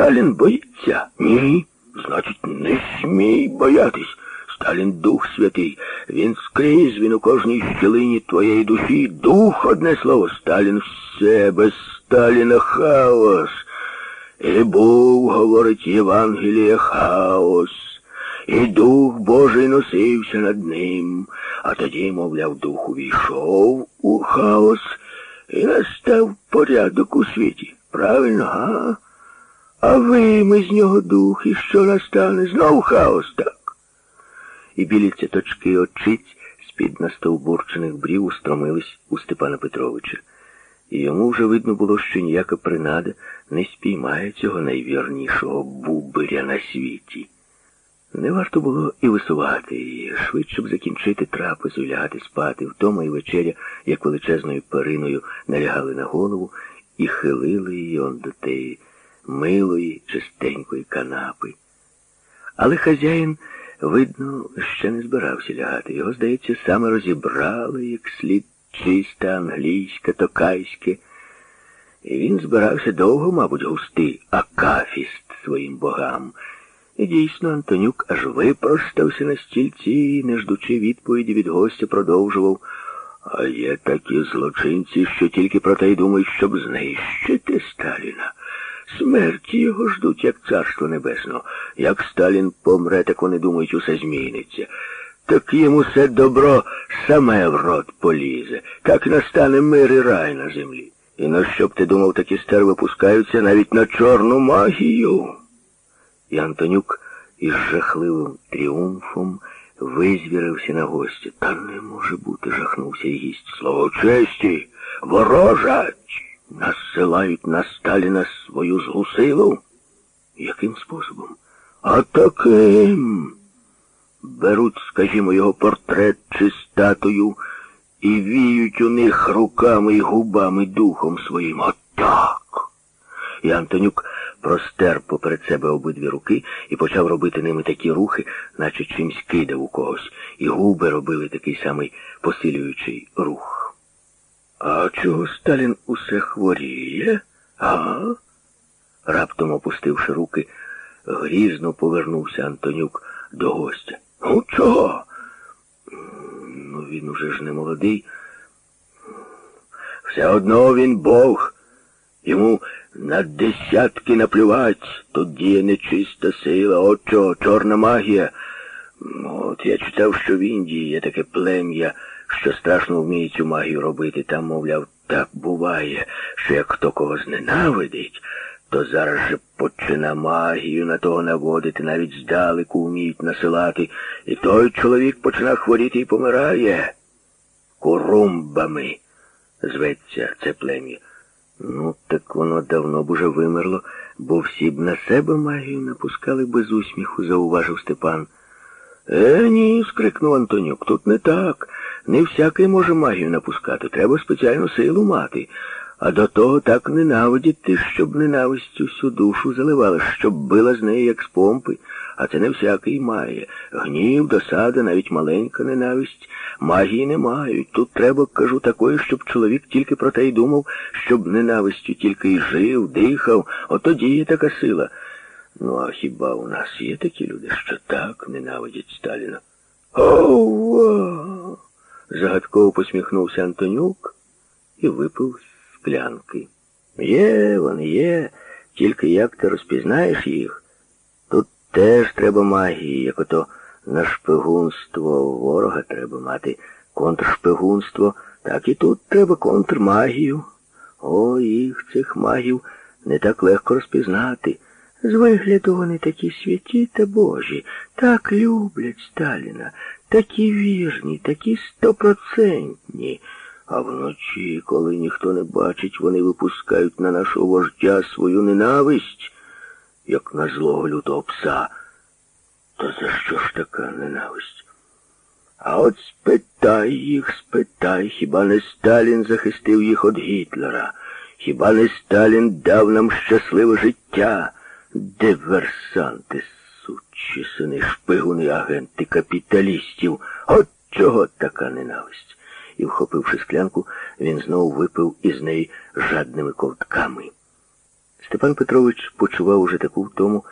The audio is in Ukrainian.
Сталін боїться? Ні. Значить, не смій боятись. Сталін дух святий. Він скрізь, він у кожній щелині твоєї душі. Дух, одне слово, Сталін все, без Сталіна хаос. І був, говорить Євангеліє, хаос. І дух Божий носився над ним, а тоді, мовляв, дух увійшов у хаос і настав порядок у світі. Правильно, га? А вийми з нього дух, і що настане? Знов хаос, так? І білі цяточки очиць з-під настовбурчених брів устромились у Степана Петровича. І йому вже видно було, що ніяка принада не спіймає цього найвірнішого бубиря на світі. Не варто було і висувати її, швидше б закінчити трапезу, лягати спати, вдома і вечеря, як величезною периною, налягали на голову і хилили її он до теї милої, чистенької канапи. Але хазяїн, видно, ще не збирався лягати. Його, здається, саме розібрали, як слід чисте англійське, токайське. І він збирався довго, мабуть, густи акафіст своїм богам. І дійсно Антонюк аж випростався на стільці і, не ждучи відповіді від гостя, продовжував. А є такі злочинці, що тільки про те й думають, щоб знищити Сталіна. Смерті його ждуть, як царство небесного. Як Сталін помре, так вони думають, усе зміниться. Так їм усе добро саме в рот полізе. Так настане мир і рай на землі. І на що б ти думав, такі стерви пускаються навіть на чорну магію. І Антонюк із жахливим тріумфом визвірився на гостя. Та не може бути, жахнувся і гість. Слово честі, ворожать! Насилають на Сталіна свою злу силу? Яким способом? А таким. Беруть, скажімо, його портрет чи статую і віють у них руками і губами духом своїм. Отак. І Антонюк простер поперед себе обидві руки і почав робити ними такі рухи, наче чимсь кидав у когось, і губи робили такий самий посилюючий рух. А чого Сталін усе хворіє? А? Раптом опустивши руки, грізно повернувся Антонюк до гостя. Ну, чого? Ну, він уже ж не молодий. Все одно він Бог. Йому на десятки наплювать. Тут діє нечиста сила, от чого, чорна магія. От я читав, що в Індії є таке плем'я, що страшно вміє цю магію робити. Там, мовляв, так буває, що як хто кого зненавидить, то зараз же почина магію на того наводити, навіть здалеку вміють насилати, і той чоловік почина хворіти і помирає. Курумбами зветься це плем'я. Ну, так воно давно б уже вимерло, бо всі б на себе магію напускали без усміху, зауважив Степан. Е, ні, скрикнув Антонюк, тут не так. Не всякий може магію напускати. Треба спеціальну силу мати. А до того так ненавидіти, щоб ненавистю всю душу заливала, щоб била з неї, як з помпи. А це не всякий має. Гнів, досада, навіть маленька ненависть. Магії не мають. Тут треба, кажу, такої, щоб чоловік тільки про те й думав, щоб ненавистю тільки й жив, дихав. Ото діє така сила. Ну, а хіба у нас є такі люди, що так ненавидять Сталіна? Ова! Загадково посміхнувся Антонюк і випив склянки. Є, вони є, тільки як ти розпізнаєш їх? Тут теж треба магії, як ото на шпигунство ворога треба мати контршпигунство, так і тут треба контрмагію. О, їх цих магів не так легко розпізнати. З вигляду вони такі святі та божі, так люблять Сталіна, такі вірні, такі стопроцентні. А вночі, коли ніхто не бачить, вони випускають на нашого вождя свою ненависть, як на злого лютого пса. То за що ж така ненависть? А от спитай їх, спитай, хіба не Сталін захистив їх від Гітлера? Хіба не Сталін дав нам щасливе життя? Диверсанти, сучі сини, шпигуни, агенти капіталістів. От чого така ненависть? І, вхопивши склянку, він знову випив із неї жадними ковтками. Степан Петрович почував уже таку втому,